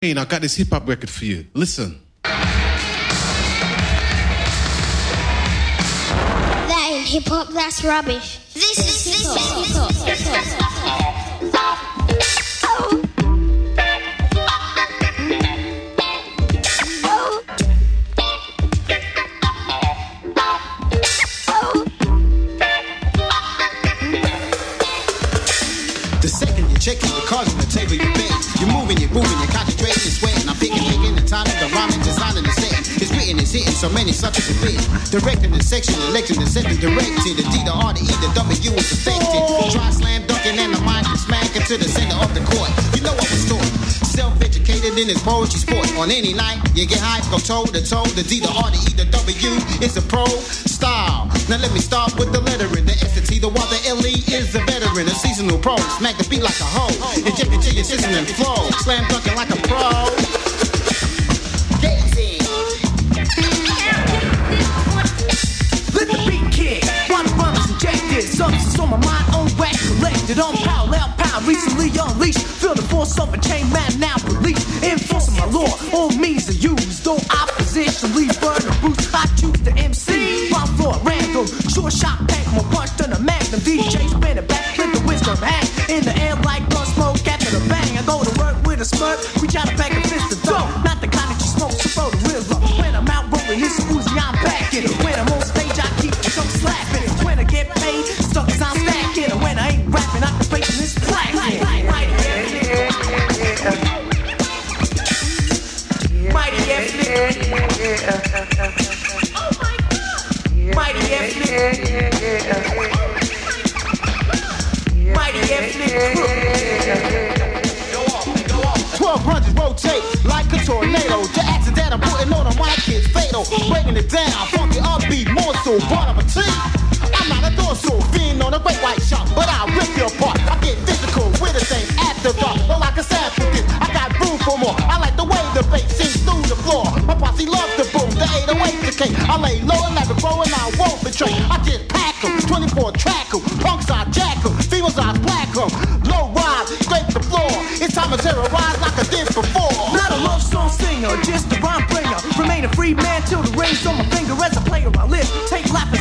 I got this hip hop record for you. Listen. That ain't hip hop, that's rubbish. This is hip hop. The second you're checking the cards on the table, you bet. You're moving, you're moving, you're concentrating, you're sweating. I'm picking, picking the time, the rhyming, designing the setting. It's written, it's hitting, so many suckers are bitten. Directing the section, electing the setting, directing. The D, the R, the E, the W is affected. Try slam dunking and the mind is smacking to the center of the court. You know what was taught. Self-educated in his poetry sport. On any night, you get hype, go toe to toe. The D, the R, the E, the W is a pro style. Now let me start with the lettering. The S, the T, the Y, the L, E is a veteran. A seasonal pro. Smack the beat like a hoe. Inject it to your system and flow. Slam dunking like a pro. Dancing. Let the beat kick. Runners injected. Substance on my mind, on wax collected. On parallel pound, recently unleashed. Feel the force of a chain man now released. Enforcing my law, all means are used. Though opposition leave burn the roots. I choose the MC. Random. Short shot, pack more punch than a magnum. DJ spin it back, Breaking it down, funky upbeat, more so part of a team.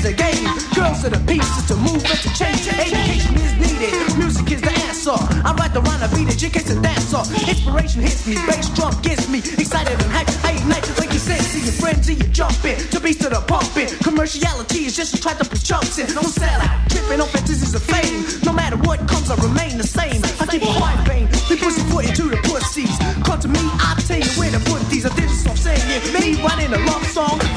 A game. Girls are the pieces to move and to change. Education is needed. Music is the answer. I write the rhyme, I beat it, just a dancer. Inspiration hits me, bass drum gets me excited and hyped. I ignite it like you said, see your frenzy, you jump in. To beats to the pumping. Commerciality is just to try to put chumps in. Don't sell out, tripping on fantasies of fame. No matter what comes, I remain the same. I keep a white vein, we push foot into the pussies. Come to me, I'll tell you where to put these. I did stop saying. Me writing a love song.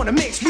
The mix,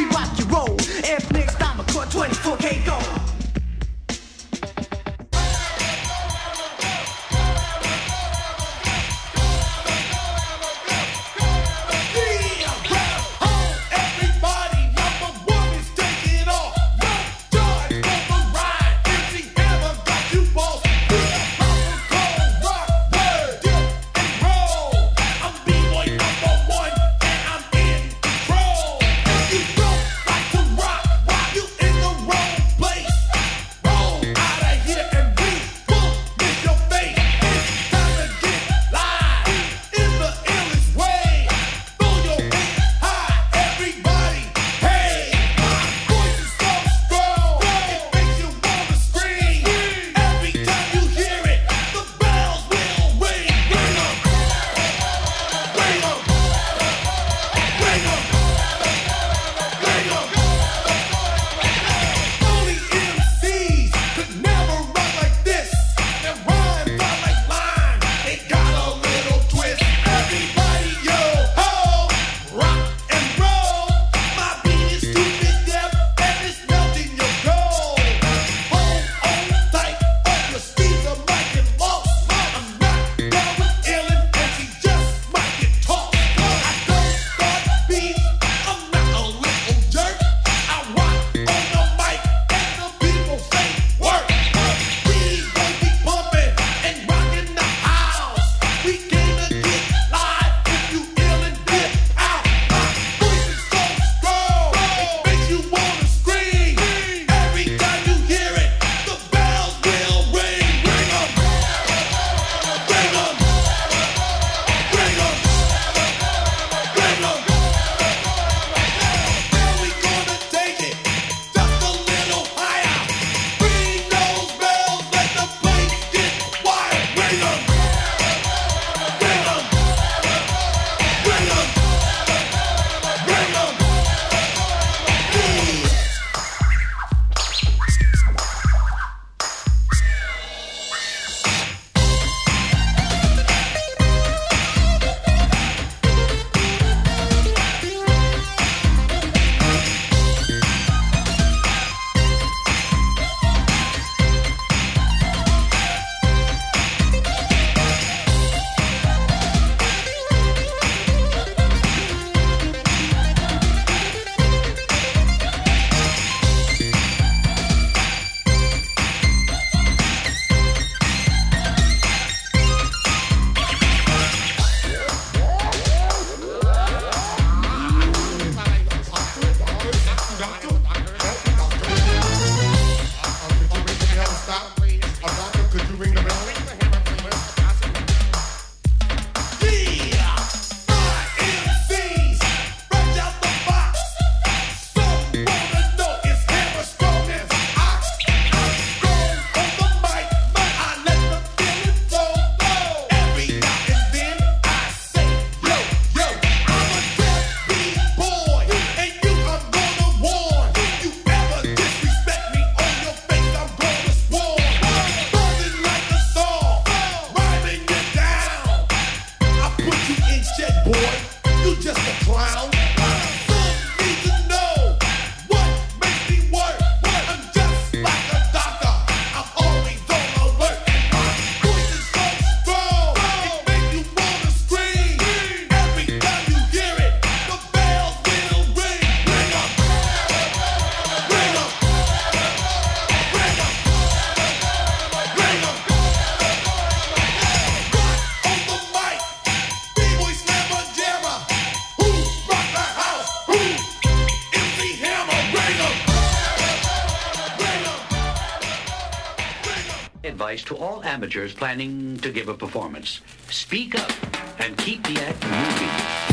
Advice to all amateurs planning to give a performance. Speak up and keep the act moving.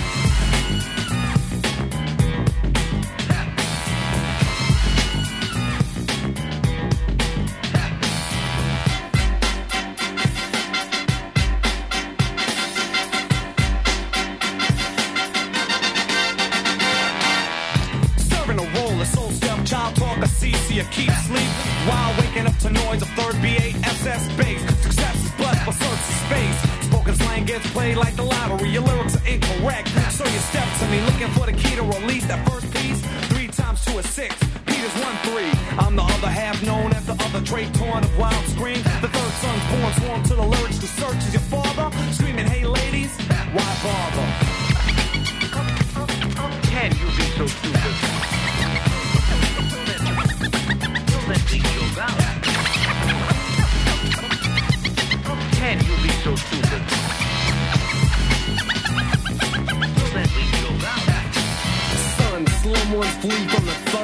Me looking for the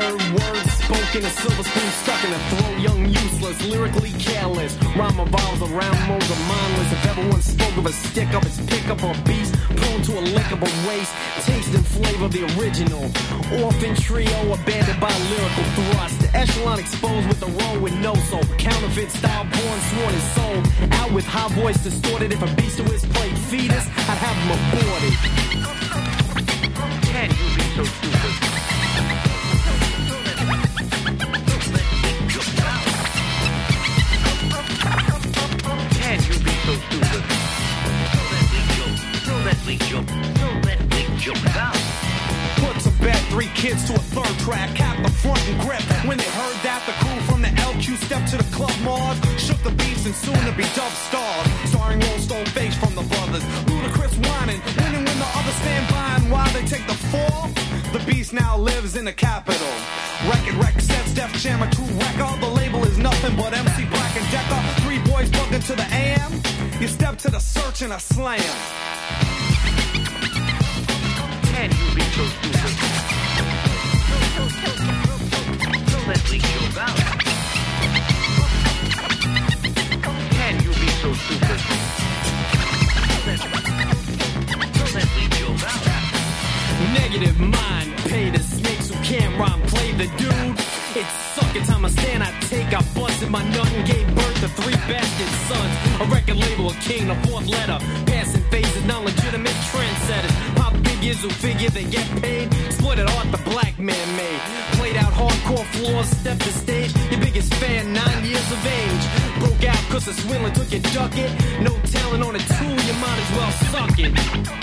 third word spoken. A silver spoon stuck in the throat. Young, useless, lyrically careless. Rhyme revolves around modes of mindless. If everyone spoke of a stick up, it's pick up a beast. Prone to a lickable waste. Taste and flavor the original. Orphan trio abandoned by lyrical thrust. The echelon exposed with a roll with no soul. Counterfeit style born, sworn and sold. Out with high voice distorted. If a beast to his plate fetus, I'd have him aborted. Can you be so stupid? Put to bed three kids to a third track, cap the front and grip. When they heard that, the crew from the LQ stepped to the club Mars, shook the beats and soon to be dub stars. Starring Roll Stone Face from the brothers, Ludacris whining, winning when the others stand by and while they take the fall. The beast now lives in the capital. Record Rec sets Def Jam a true record. The label is nothing but MC Black and Decker. Three boys plugged to the AM. You step to the Serch and a slam. Can you be so stupid? Let. Can you be so stupid? Let. Negative mind, pay the snakes who can't rhyme, play the dude. It's time I stand, I take, I busted my nut and gave birth to three bastard sons. A record label, a king, fourth letter. Passing phases, non legitimate trendsetters. Figures who figure they get paid. Split it off the black man made. Played out hardcore floors, stepped the stage. Your biggest fan, nine years of age. Broke out cause the swindler took your ducket. No talent on a tool, you might as well suck it.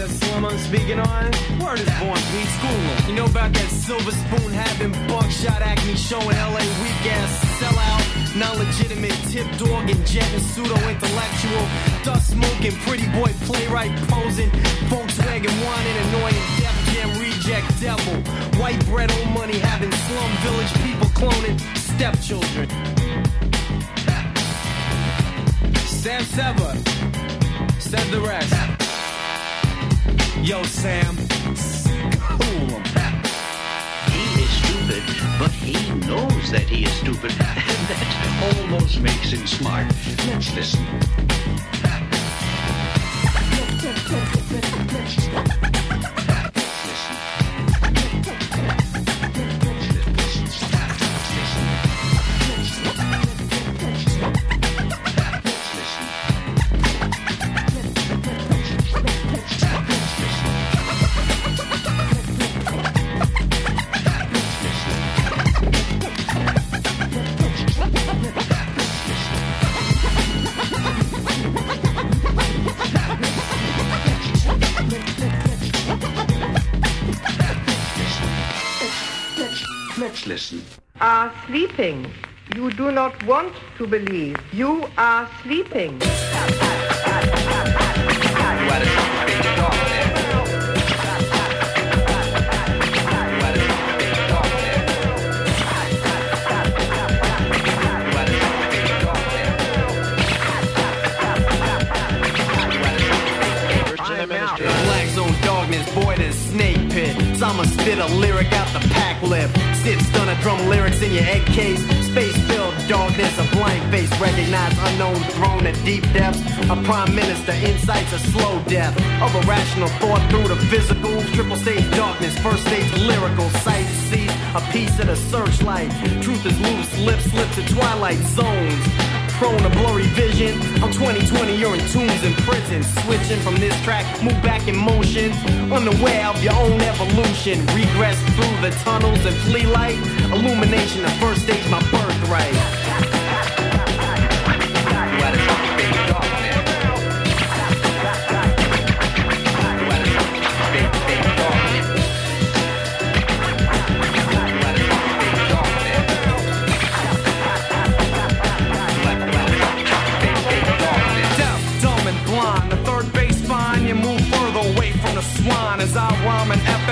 That slum I'm speaking on? Word is born, Pete Schooler. You know about that silver spoon having buckshot acne showing LA weak ass sellout, non legitimate tip dog and jet and pseudo intellectual, dust smoking, pretty boy playwright posing, Volkswagen whining, annoying Def Jam reject devil, white bread old money having slum village people cloning stepchildren. Sam Sever said the rest. Yo, Sam. School 'em. He is stupid, but he knows that he is stupid, and that almost makes him smart. Let's listen. Sleeping. You do not want to believe. You are sleeping. Backflip. Sit stunner drum lyrics in your head case. Space filled darkness, a blank face. Recognize unknown throne at deep depths. A prime minister, insights a slow death. Of a rational thought through the physical. Triple stage darkness, first stage lyrical. Sight sees a piece of the searchlight. Truth is loose, lips slip to twilight zones prone to blurry vision. I'm 2020, you're in tombs in prison. Switching from this track, move back in motion. Unaware of your own evolution. Regress through the tunnels and flee light. Illumination, the first stage, my birthright.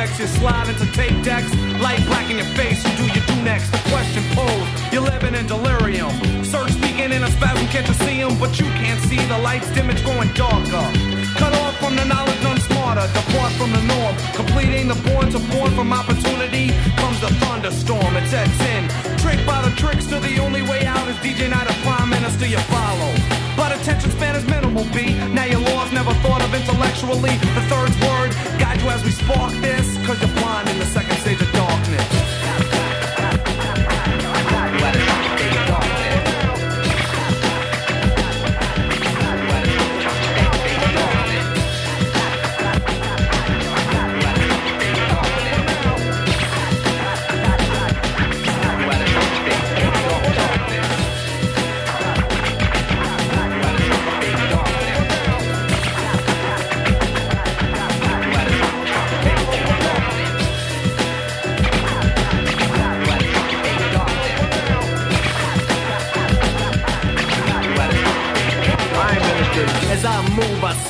FX, you slide into tape decks. Light black in your face, who do you do next? The question posed, you're living in delirium. Serch speaking in a spasm, can't you see 'em? But you can't see the lights dim, it's growing darker. Cut off from the knowledge, none smarter. Depart from the norm. Completing the born to born from opportunity comes the thunderstorm. It sets in. Tricked by the trickster, the only way out is DJ Night, a prime minister you follow. But attention span is minimal, B. Now your laws never thought of intellectually. The third word, guide you as we spark this, cause you're blind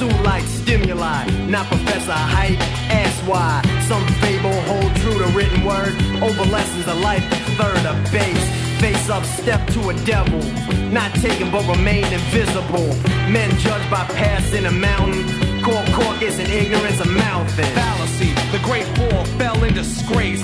I like stimuli. Not Professor Hype, ask why. Some fable hold true to written word. Over lessons of life, third of base. Face up, step to a devil. Not taken, but remain invisible. Men judged by passing a mountain. Core caucus and ignorance of mouthing. Fallacy, the great fall fell in disgrace.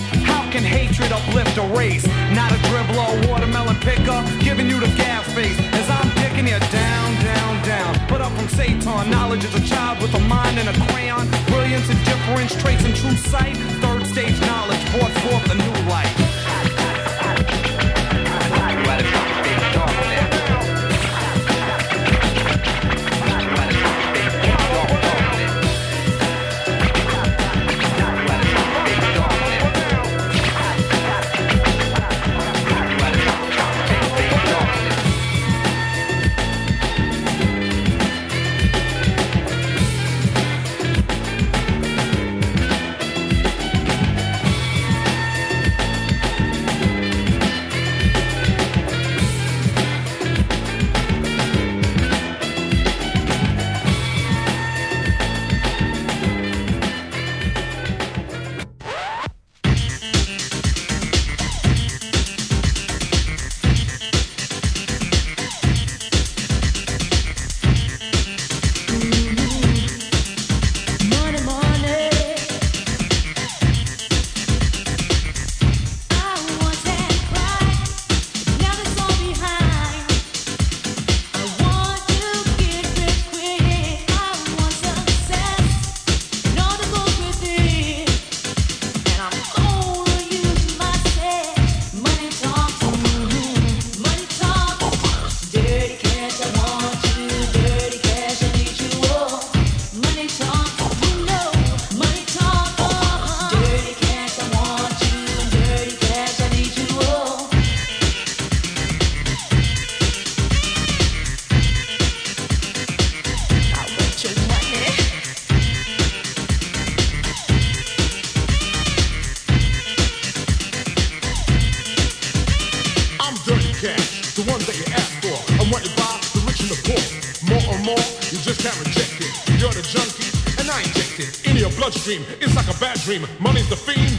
Can hatred uplift a race? Not a dribbler, a watermelon picker, giving you the gas face. As I'm dicking you down, down, down. Put up from Satan, knowledge is a child with a mind and a crayon. Brilliance and difference, traits and true sight. Third stage knowledge brought forth a new light.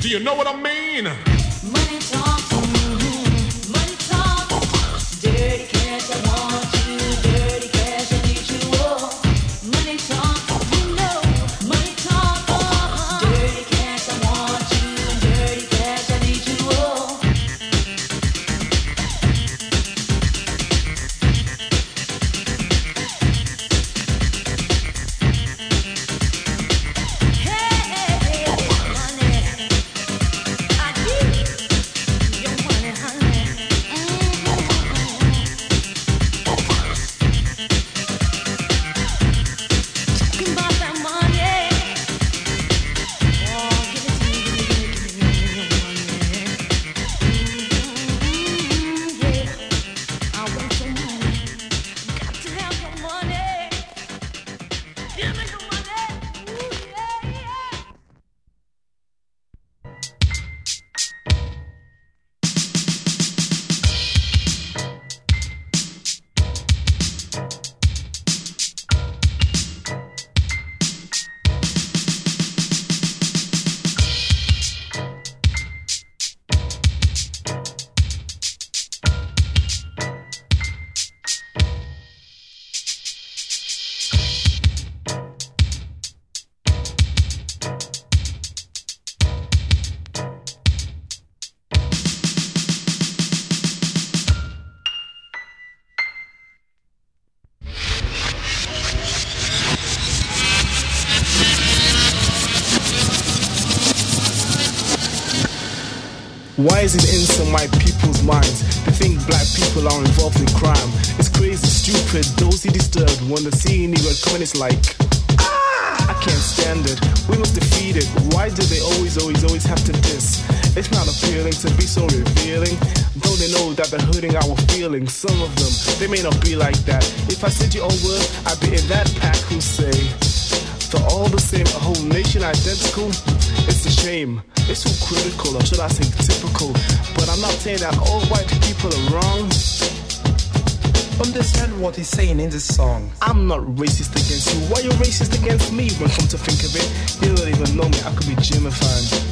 Do you know what I mean? Why is it in some white people's minds? They think black people are involved in crime. It's crazy, stupid, dosy disturbed when they see Negro coming, it's like, ah, I can't stand it. We must defeat it. Why do they always, always, always have to diss? It's not appealing to be so revealing. Though they know that they're hurting our feelings. Some of them, they may not be like that. If I said you over, I'd be in that pack who say, they're all the same, a whole nation identical. It's a shame. It's so critical, or should I say typical? But I'm not saying that all white people are wrong. Understand what he's saying in this song. I'm not racist against you. Why are you racist against me? When come to think of it, you don't even know me. I could be Jimmy fan.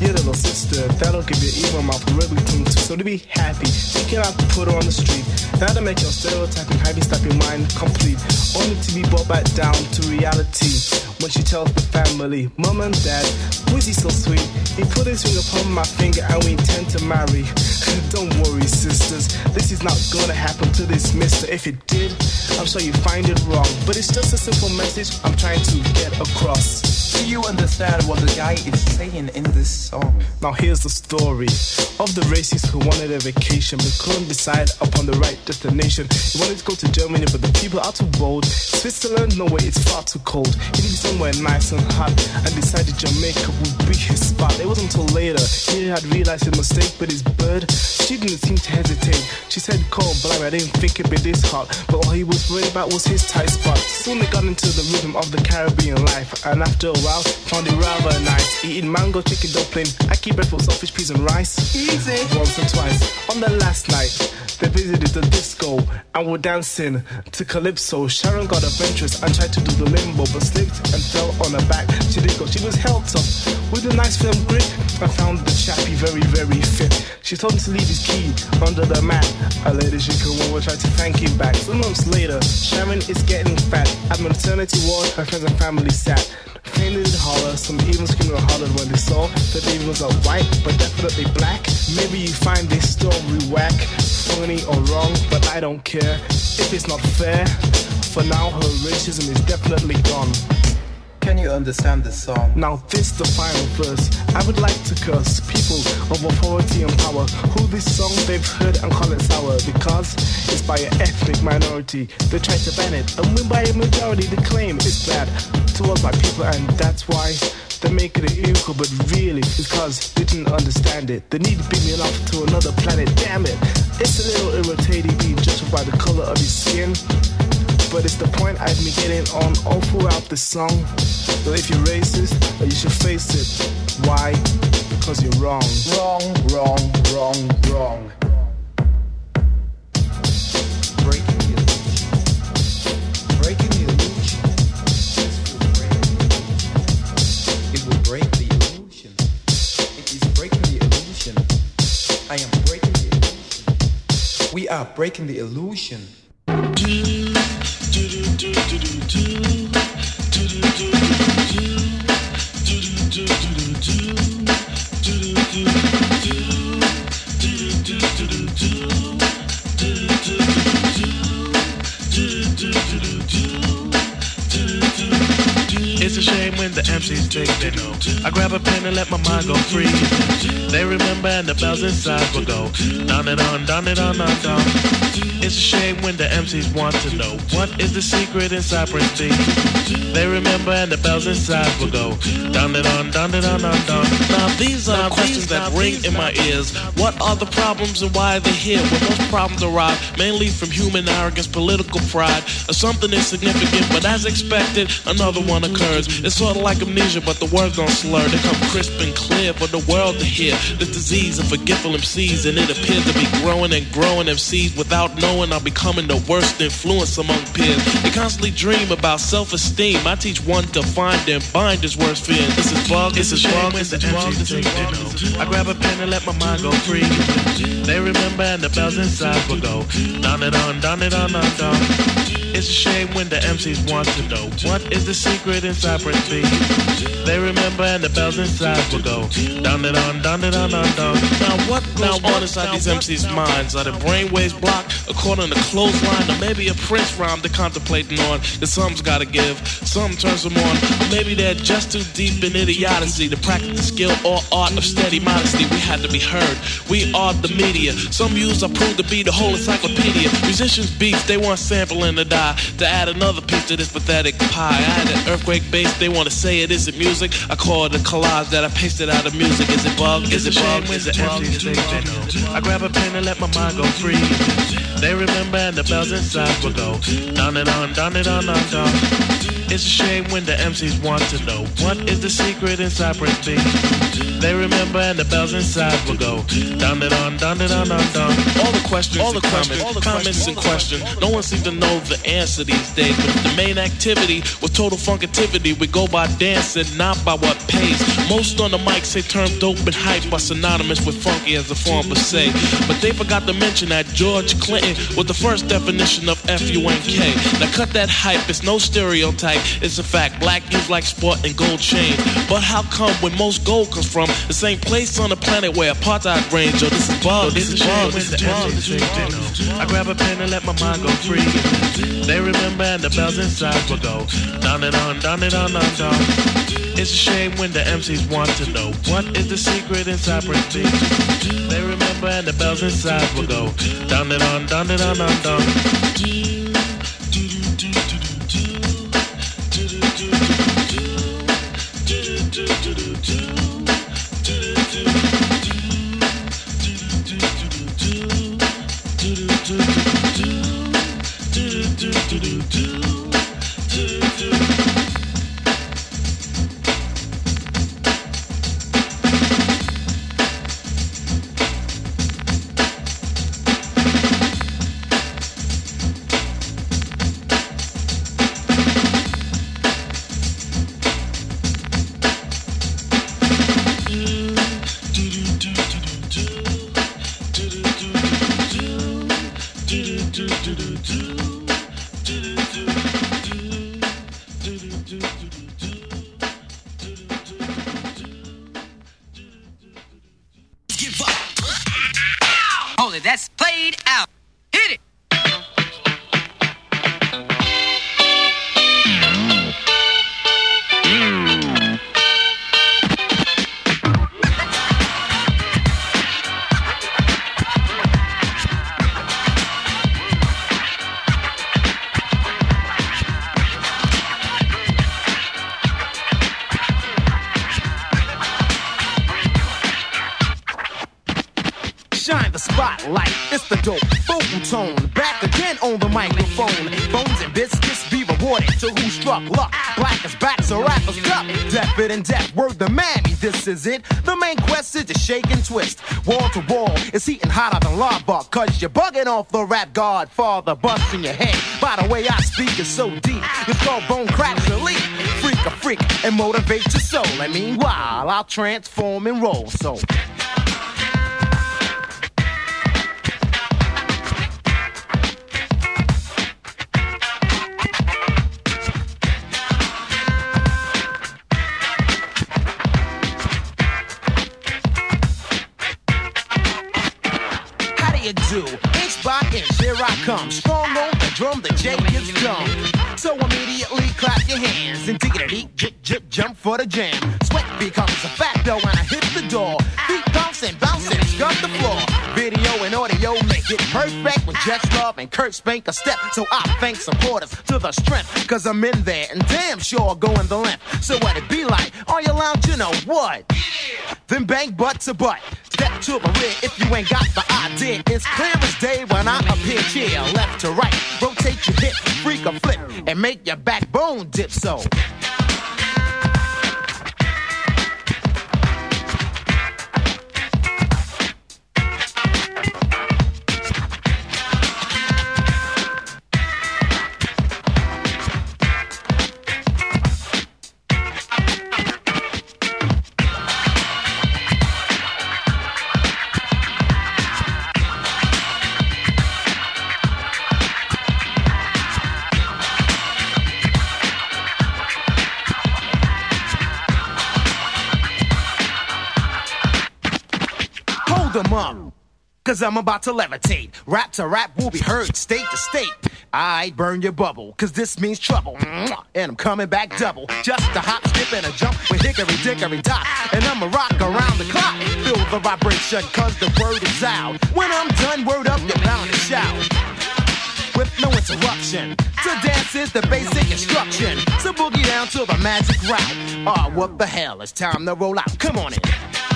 Your little sister, that'll give you even mouth really too. So to be happy, you cannot put her on the street. That'll make your stereotyping heavy step your mind complete. Only to be brought back down to reality. When she tells the family, Mom and Dad, is he so sweet? He put his ring upon my finger and we intend to marry. Don't worry, sisters, this is not gonna happen to this mister. If it did, I'm sure you find it wrong. But it's just a simple message I'm trying to get across. Do you understand what the guy is saying in this song? Now here's the story of the racists who wanted a vacation but couldn't decide upon the right destination. He wanted to go to Germany, but the people are too bold. Switzerland, no way, it's far too cold. He needed somewhere nice and hot and decided Jamaica would be his spot. It wasn't until later he had realized his mistake, but his bird, she didn't seem to hesitate. She said, Cold, but I didn't think it'd be this hot. But all he was worried about was his tight spot. Soon they got into the rhythm of the Caribbean life, and after a while, found it rather nice. Eating mango, chicken I keep bread for selfish peas and rice. Easy. Once or twice. On the last night, they visited the disco and were dancing to calypso. Sharon got adventurous and tried to do the limbo, but slipped and fell on her back. She did go. She was held up with a nice firm grip. I found the chappie very, very fit. She told him to leave his key under the mat. A lady she could one tried to thank him back. Some months later, Sharon is getting fat. At maternity ward, her friends and family sat. Fainted and holler, some even screamed and hollered when they saw that the baby was a white, but definitely black. Maybe you find this story whack, funny or wrong, but I don't care if it's not fair. For now, her racism is definitely gone. Can you understand this song? Now this the final verse. I would like to curse people of authority and power who this song they've heard and call it sour because it's by an ethnic minority. They try to ban it and win by a majority. They claim it's bad towards my people and that's why they make it illegal. But really, it's cause they didn't understand it. They need to beam me off to another planet. Damn it! It's a little irritating being judged by the color of his skin. But it's the point I've been getting on all throughout the song. So if you're racist, you should face it. Why? Because you're wrong. Wrong, wrong, wrong, wrong. Breaking the illusion. Breaking the illusion. This will break. It will break the illusion. It is breaking the illusion. I am breaking the illusion. We are breaking the illusion. It's when the MCs think they know. I grab a pen and let my mind go free. They remember and the bells inside will go. Down it on, down it on, on, down. It's a shame when the MCs want to know what is the secret inside Prince B. They remember and the bells inside will go. Down it on, down it on, on, down. Now these are questions that ring in my ears. What are the problems and why are they here? Well, those problems arise mainly from human arrogance, political pride, or something insignificant. But as expected, another one occurs. It's sort of like amnesia, but the words don't slur. They come crisp and clear for the world to hear. This disease of forgetful MCs, and it appears to be growing and growing MCs without knowing are becoming the worst influence among peers. They constantly dream about self-esteem. I teach one to find and bind his worst fear. This is bug, this is bug, this is bug, this is know. I grab a pen and let my mind go free. They remember and the bells inside will go. Down it on, down it on, on, down. It's a shame when the MCs want to know what is the secret inside Prince B. They remember and the bells inside will go down it on, down it on, on, down. Now what goes on inside these MCs' minds? Are the brainwaves blocked according to clothesline, or maybe a Prince rhyme they're contemplating on? That some's gotta give, some turns them on, or maybe they're just too deep in idiocy to practice the skill or art of steady modesty. We had to be heard. We are the media. Some views are proved to be the whole encyclopedia. Musicians beats, they want sampling to die. To add another piece to this pathetic pie. I had an earthquake bass, they want to say it isn't music. I call it a collage that I pasted out of music. Is it bug? Is it bug? Is it? Is? I grab a pen and let my mind go free. They remember and the bells inside will go down and on, down and on, on, down. It's a shame when the MCs want to know what is the secret inside Prince B. They remember and the bells inside will go down and on, down and on, on, down. All the questions, all the comments, all the comments and questions. No one seems to know the answer these days. But the main activity was total funkativity. We go by dancing, not by what pays. Most on the mic say term dope and hype are synonymous with funky as a form of say. But they forgot to mention that George Clinton was the first definition of F-U-N-K. Now cut that hype, it's no stereotype. It's a fact, black youth like sport and gold chains. But how come when most gold comes from the same place on the planet where apartheid reigns? Yo, this is bug, this is bug, this is bug, is. I grab a pen and let my mind go free. They remember and the bells inside will go down and on, down and on, on, down. It's a shame when the MCs want to know what is the secret inside Prince They and the bells inside will go. Down and on, down and on, on, is it. The main quest is to shake and twist. Wall to wall, it's heating hotter than lava. Cause you're bugging off the rap godfather, busting your head. By the way I speak is so deep, your skull bone cracks your leap. Freak a freak and motivate your soul. And meanwhile, I'll transform and roll. So Jets Love and Kurt spank a step. So I thank supporters to the strength, cause I'm in there and damn sure going the length. So what it be like? On your lounge, you know what? Then bang butt to butt. Step to the rear if you ain't got the idea. It's clear as day when I appear here. Left to right, rotate your hip, freak a flip, and make your backbone dip so. Cause I'm about to levitate. Rap to rap will be heard state to state. I burn your bubble, cause this means trouble. And I'm coming back double. Just a hop, skip, and a jump with hickory dickory dock. And I'ma rock around the clock. Feel the vibration, cause the word is out. When I'm done, word up, you're bound to shout with no interruption. To dance is the basic instruction. So boogie down to the magic route. Ah, what the hell? It's time to roll out. Come on in.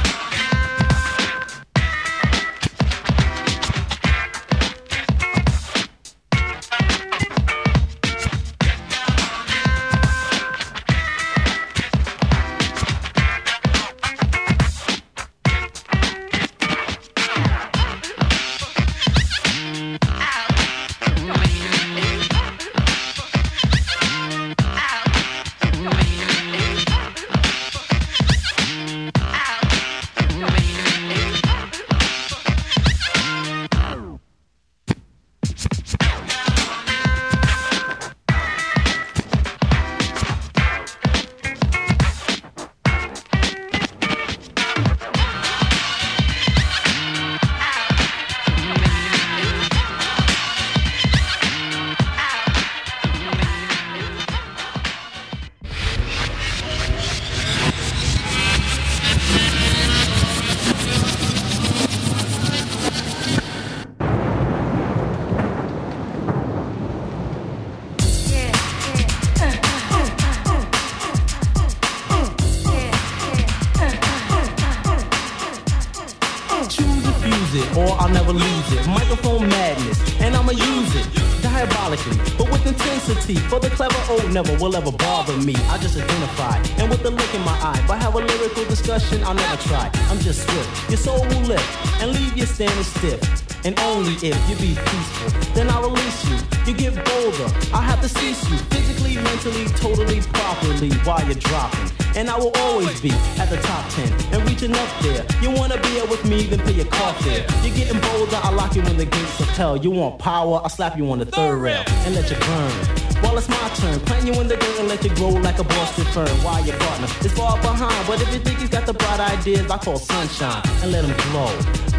Never will ever bother me. I just identify, and with the look in my eye, but have a lyrical discussion, I'll never try. I'm just swift. Your soul will lift and leave you standing stiff. And only if you be peaceful, then I'll release you. You get bolder, I'll have to cease you physically, mentally, totally, properly while you're dropping. And I will always be at the top 10 and reaching up there. You wanna be here with me, then pay your car fare. You're getting bolder, I'll lock you in the gates of hell. You want power, I'll slap you on the third rail and let you burn. It's my turn, plant you in the dirt and let you grow like a Boston fern. While your partner is far behind, but if you think he's got the bright ideas, I call sunshine and let him glow.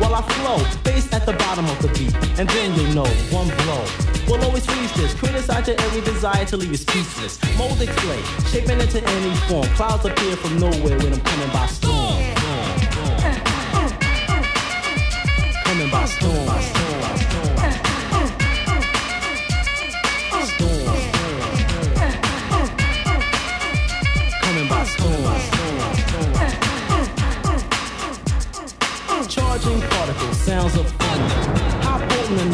While I flow, bass at the bottom of the beat, and then you'll know one blow. We'll always reach this, criticize your every desire to leave you speechless. Mold clay, shaping into any form. Clouds appear from nowhere when I'm coming by storm.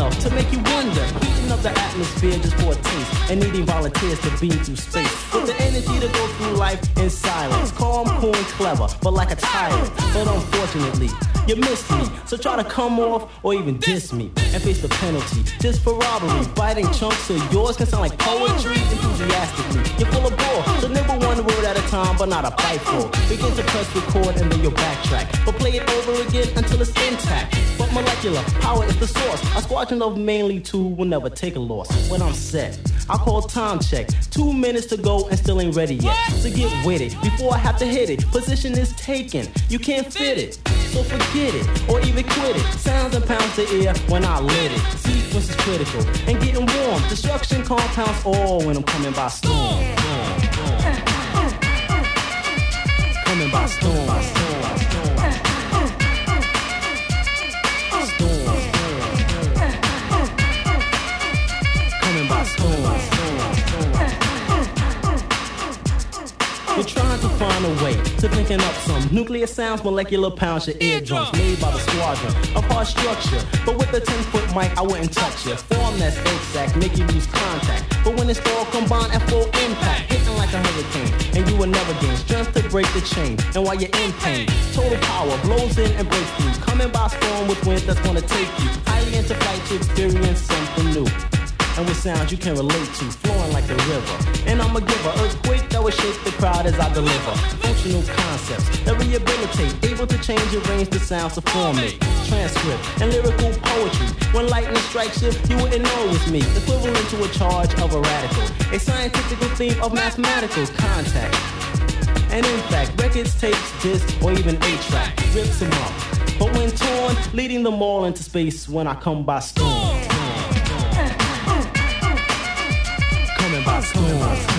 Enough to make you wonder. Heating up the atmosphere just for a taste. And needing volunteers to beam through space. With the energy to go through life in silence. Calm, cool, and clever, but like a tyrant. But unfortunately, you missed me. So try to come off or even diss me and face the penalty. Just for robbery, biting chunks of yours can sound like poetry enthusiastically. You're full of bore, so nibble one word at a time, but not a bite full. Begin to press record and then you'll backtrack. But play it over again until it's intact. Molecular power is the source. A squadron of mainly two will never take a loss. When I'm set, I call time check. Two minutes to go and still ain't ready yet. So get with it before I have to hit it. Position is taken, you can't fit it. So forget it, or even quit it. Sounds and pounds to ear when I lit it. Sequence is critical, and getting warm. Destruction compounds all when I'm coming by storm. Way up some nuclear sounds, molecular pounds, your eardrums made by the squadron A hard structure. But with a 10 foot mic, I wouldn't touch you. Form that's exact, make you lose contact. But when it's all combined at full impact, hitting like a hurricane, and you will never gain strength to break the chain. And while you're in pain, total power blows in and breaks through. Coming by storm with wind that's gonna take you highly into flight to experience something new and with sounds you can relate to, flowing like a river. And I'm a giver, earthquake that will shake the crowd as I deliver. Functional concepts that rehabilitate, able to change and range the sounds to formate. Transcript and lyrical poetry. When lightning strikes you, you wouldn't know it was me. Equivalent to a charge of a radical, a scientific theme of mathematical contact. And in fact, records, tapes, discs, or even a track rips them up. But when torn, leading them all into space when I come by storm. Coming